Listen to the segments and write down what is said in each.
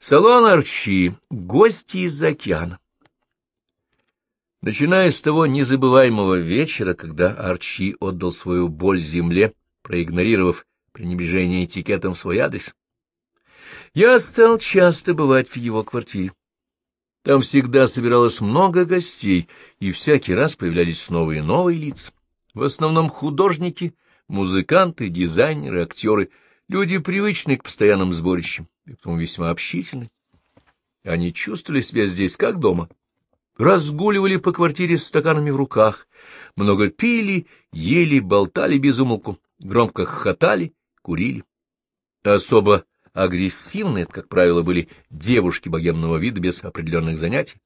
Салон Арчи. Гости из океана. Начиная с того незабываемого вечера, когда Арчи отдал свою боль земле, проигнорировав пренебрежение этикетом в свой адрес, я стал часто бывать в его квартире. Там всегда собиралось много гостей, и всякий раз появлялись новые и новые лица. В основном художники, музыканты, дизайнеры, актеры, люди, привычные к постоянным сборищам, и потому весьма общительны. Они чувствовали себя здесь как дома. Разгуливали по квартире с стаканами в руках, много пили, ели, болтали без умолку, громко хохотали, курили. Особо агрессивные, как правило, были девушки богемного вида без определенных занятий.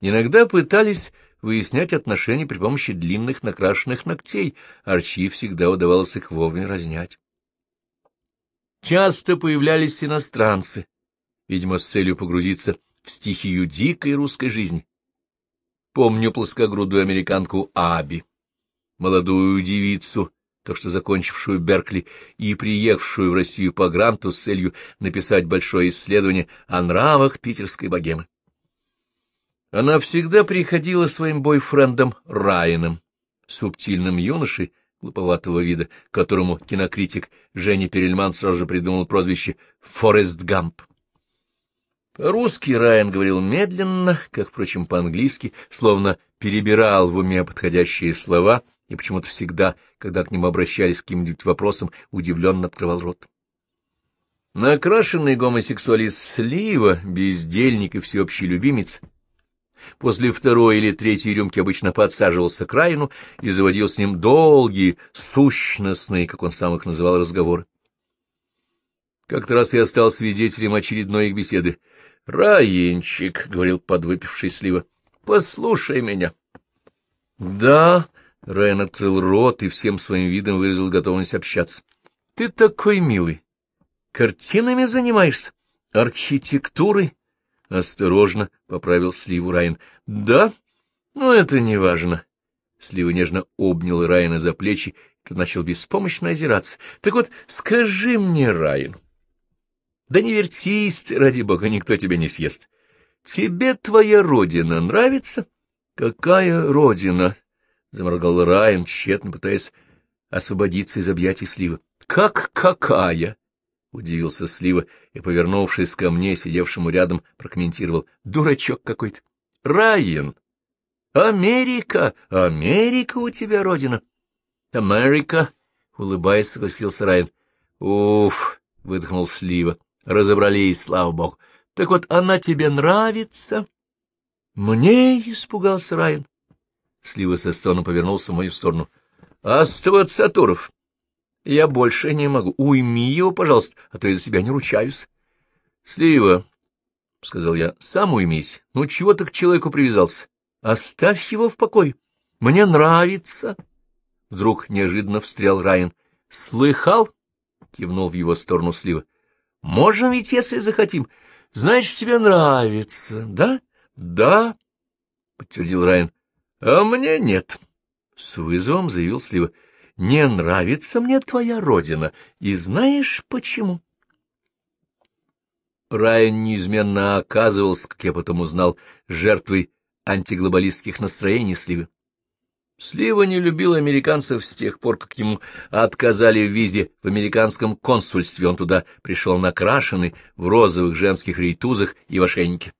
Иногда пытались выяснять отношения при помощи длинных накрашенных ногтей, Арчи всегда удавалось их вовремя разнять. Часто появлялись иностранцы, видимо, с целью погрузиться в стихию дикой русской жизни. Помню плоскогрудую американку Аби, молодую девицу, то что закончившую Беркли и приехавшую в Россию по гранту с целью написать большое исследование о нравах питерской богемы. Она всегда приходила своим бойфрендом Райаном, субтильным юношей, глуповатого вида, которому кинокритик Женя Перельман сразу же придумал прозвище «Форест Гамп». По-русски Райан говорил медленно, как, впрочем, по-английски, словно перебирал в уме подходящие слова и почему-то всегда, когда к нему обращались к каким-нибудь вопросам, удивленно открывал рот. Накрашенный гомосексуалист Слива, бездельник и всеобщий любимец, после второй или третьей рюмки обычно подсаживался к Райну и заводил с ним долгие, сущностные, как он сам их называл, разговоры. Как-то раз я стал свидетелем очередной их беседы. — Раинчик, — говорил подвыпивший Слива, — послушай меня. — Да, — Райан открыл рот и всем своим видом выразил готовность общаться. — Ты такой милый. Картинами занимаешься? Архитектурой? — Осторожно, — поправил Сливу Райан. — Да? Ну, это не важно. Слива нежно обнял Райана за плечи, и начал беспомощно озираться. — Так вот, скажи мне, Райан. Да не вертись ради бога, никто тебя не съест. Тебе твоя родина нравится? — Какая родина? — заморгал Райан, тщетно пытаясь освободиться из объятий Сливы. — Как какая? — удивился Слива и, повернувшись ко мне, сидевшему рядом, прокомментировал. — Дурачок какой-то. — Райан! Америка! Америка у тебя родина! — Америка! — улыбаясь, согласился Райан. — Уф! — выдохнул Слива. — Разобрались, слава богу. — Так вот, она тебе нравится? — Мне? — испугался Райан. Слива со стоном повернулся в мою сторону. — Сатуров! Я больше не могу. Уйми его, пожалуйста, а то я за себя не ручаюсь. — Слива, — сказал я, — сам уймись. Ну, чего ты к человеку привязался? Оставь его в покой. Мне нравится. Вдруг неожиданно встрял Райан. — Слыхал? — кивнул в его сторону Слива. — Можем ведь, если захотим. Значит, тебе нравится, да? — Да, — подтвердил Райан. — А мне нет. С вызовом заявил Слива. Не нравится мне твоя родина, и знаешь почему? Райан неизменно оказывался, как я потом узнал, жертвой антиглобалистских настроений Сливы. Слива не любил американцев с тех пор, как ему отказали в визе в американском консульстве. Он туда пришел накрашенный в розовых женских рейтузах и в ошейнике.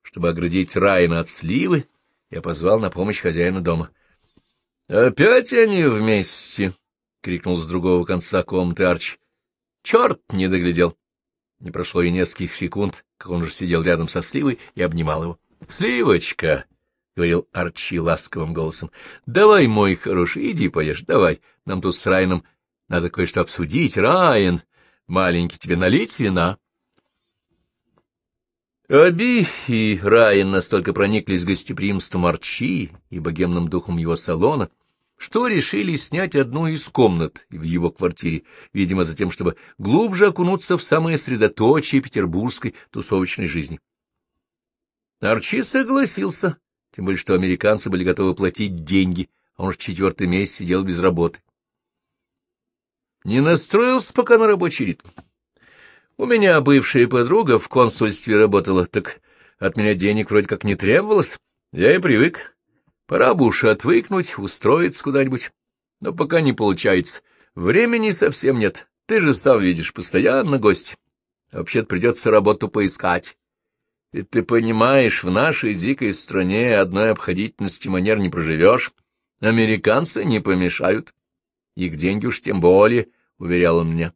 Чтобы оградить Райана от Сливы, я позвал на помощь хозяина дома. — Опять они вместе! — крикнул с другого конца комнаты Арчи. — Черт не доглядел! Не прошло и нескольких секунд, как он уже сидел рядом со Сливой и обнимал его. — Сливочка! — говорил Арчи ласковым голосом. — Давай, мой хороший, иди поешь, давай. Нам тут с Райаном надо кое-что обсудить. Райан, маленький, тебе налить вина? Аби и Райан настолько прониклись гостеприимством Арчи и богемным духом его салона, что решили снять одну из комнат в его квартире, видимо, за тем, чтобы глубже окунуться в самое средоточие петербургской тусовочной жизни. Арчи согласился, тем более что американцы были готовы платить деньги, а он уже четвертый месяц сидел без работы. Не настроился пока на рабочий ритм. У меня бывшая подруга в консульстве работала, так от меня денег вроде как не требовалось. Я и привык. Пора бы уж отвыкнуть, устроиться куда-нибудь. Но пока не получается. Времени совсем нет. Ты же сам видишь, постоянно гость. Вообще-то придется работу поискать. И ты понимаешь, в нашей дикой стране одной обходительности манер не проживешь. Американцы не помешают. Их деньги уж тем более, — уверял он меня.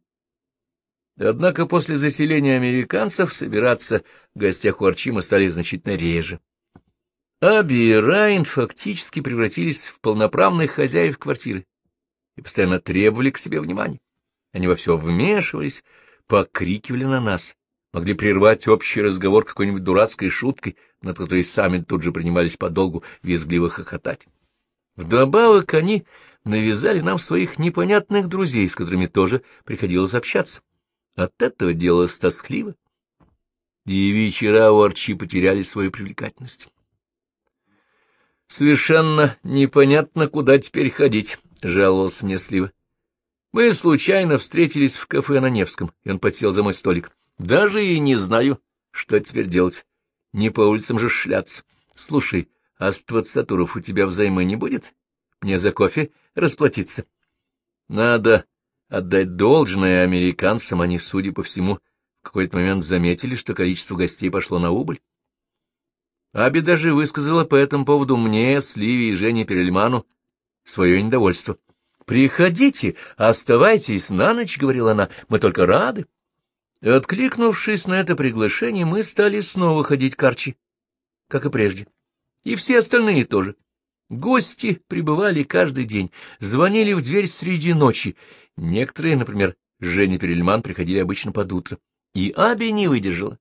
Однако после заселения американцев собираться в гостях у Арчима стали значительно реже. Аби и Райн фактически превратились в полноправных хозяев квартиры и постоянно требовали к себе внимания. Они во все вмешивались, покрикивали на нас, могли прервать общий разговор какой-нибудь дурацкой шуткой, над которой сами тут же принимались подолгу визгливо хохотать. Вдобавок они навязали нам своих непонятных друзей, с которыми тоже приходилось общаться. От этого делалось тоскливо, и вечера у Арчи потеряли свою привлекательность. «Совершенно непонятно, куда теперь ходить», — жаловался мне Слива. Мы случайно встретились в кафе на Невском, и он подсел за мой столик. Даже и не знаю, что теперь делать. Не по улицам же шляться. Слушай, а с у тебя взаймы не будет? Мне за кофе расплатиться. Надо отдать должное американцам, они, судя по всему, в какой-то момент заметили, что количество гостей пошло на убыль. Аби даже высказала по этому поводу мне, Сливе и Жене Перельману свое недовольство. «Приходите, оставайтесь на ночь», — говорила она, — «мы только рады». Откликнувшись на это приглашение, мы стали снова ходить к Арчи, как и прежде. И все остальные тоже. Гости прибывали каждый день, звонили в дверь среди ночи. Некоторые, например, Женя Перельман, приходили обычно под утро. И Аби не выдержала.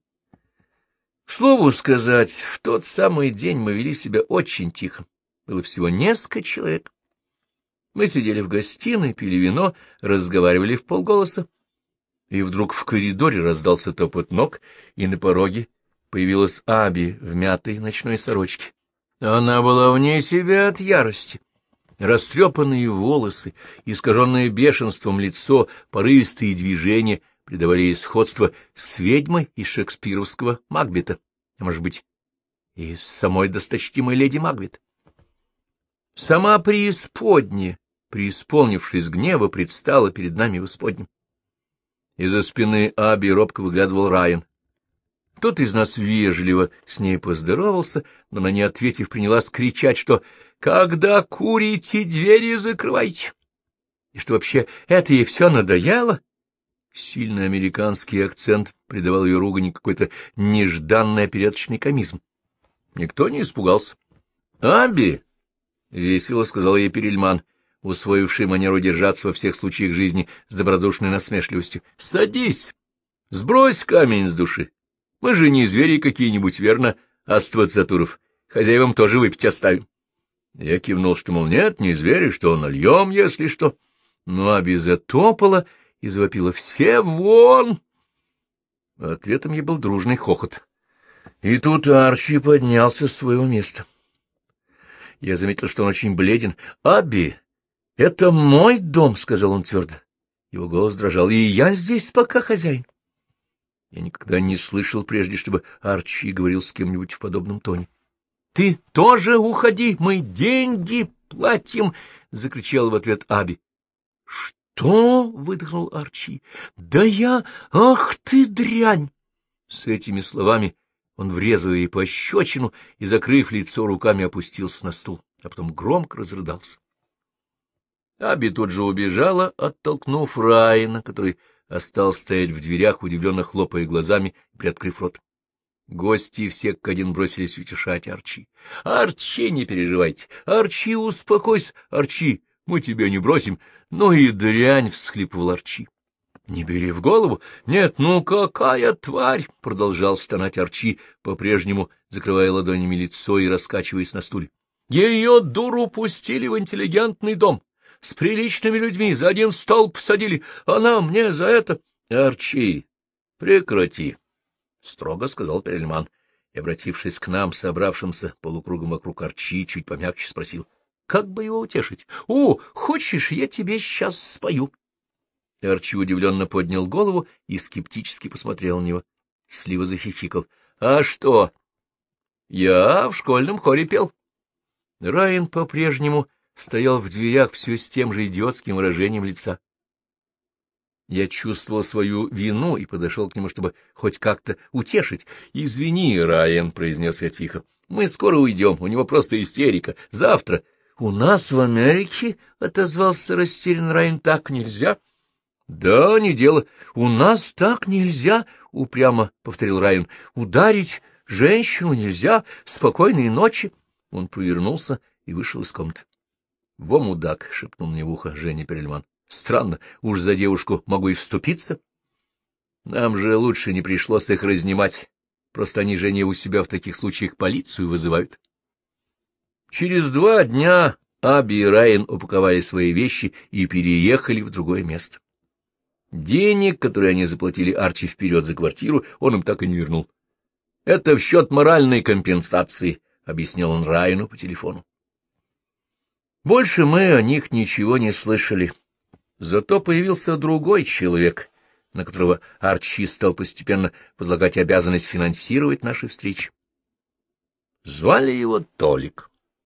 К слову сказать, в тот самый день мы вели себя очень тихо. Было всего несколько человек. Мы сидели в гостиной, пили вино, разговаривали в полголоса. И вдруг в коридоре раздался топот ног, и на пороге появилась Аби в мятой ночной сорочке. Она была вне себя от ярости. Растрепанные волосы, искаженное бешенством лицо, порывистые движения придавали ей сходство с ведьмой из шекспировского Макбета, а, может быть, и с самой досточтимой леди Макбет. Сама преисподняя преисполнившись гнева, предстала перед нами в исподнем. Из-за спины Аби робко выглядывал Райан. Тот из нас вежливо с ней поздоровался, но на не ответив, принялась кричать, что «Когда курите, двери закрывайте!» И что вообще это ей все надоело? Сильный американский акцент придавал ее ругани какой-то нежданный опереточный комизм. Никто не испугался. «Аби!» — весело сказал ей Перельман, усвоивший манеру держаться во всех случаях жизни с добродушной насмешливостью. — Садись! Сбрось камень с души. Мы же не звери какие-нибудь, верно, Аствацатуров? Хозяевам тоже выпить оставим. Я кивнул, что, мол, нет, не звери, что нальем, если что. Ну, а без затопала и завопила «Все вон!» Ответом ей был дружный хохот. И тут Арчи поднялся с своего места. Я заметил, что он очень бледен. «Аби, — Это мой дом, — сказал он твердо. Его голос дрожал. — И я здесь пока хозяин. Я никогда не слышал прежде, чтобы Арчи говорил с кем-нибудь в подобном тоне. — Ты тоже уходи, мы деньги платим! — закричал в ответ Аби. — Что? — выдохнул Арчи. — Да я... Ах ты, дрянь! С этими словами он врезал ей пощечину и, закрыв лицо руками, опустился на стул, а потом громко разрыдался. Аби тут же убежала, оттолкнув Райана, который остался стоять в дверях, удивленно хлопая глазами и приоткрыв рот. Гости все как один бросились утешать Арчи. — Арчи, не переживайте! Арчи, успокойся! Арчи, мы тебя не бросим! Ну и дрянь! — всхлипывал Арчи. — Не бери в голову! Нет, ну какая тварь! — продолжал стонать Арчи, по-прежнему закрывая ладонями лицо и раскачиваясь на стуле. — Ее дуру пустили в интеллигентный дом с приличными людьми за один стол посадили, она мне за это... — Арчи, прекрати, — строго сказал Перельман, и, обратившись к нам, собравшимся полукругом вокруг Арчи, чуть помягче спросил, как бы его утешить. — О, хочешь, я тебе сейчас спою? Арчи удивленно поднял голову и скептически посмотрел на него. Слива захихикал. — А что? — Я в школьном хоре пел. Райан по-прежнему стоял в дверях все с тем же идиотским выражением лица. Я чувствовал свою вину и подошел к нему, чтобы хоть как-то утешить. — Извини, Райан, — произнес я тихо, — мы скоро уйдем, у него просто истерика. Завтра... — У нас в Америке, — отозвался растерян Райан, — так нельзя. —— Да, не дело. У нас так нельзя, — упрямо повторил Райан. — Ударить женщину нельзя. Спокойной ночи. Он повернулся и вышел из комнаты. — Во, мудак! — шепнул мне в ухо Женя Перельман. — Странно, уж за девушку могу и вступиться. Нам же лучше не пришлось их разнимать. Просто они, Женя, у себя в таких случаях полицию вызывают. Через два дня Аби и Райан упаковали свои вещи и переехали в другое место. Денег, которые они заплатили Арчи вперед за квартиру, он им так и не вернул. — Это в счет моральной компенсации, — объяснил он Райну по телефону. Больше мы о них ничего не слышали. Зато появился другой человек, на которого Арчи стал постепенно возлагать обязанность финансировать наши встречи. Звали его Толик.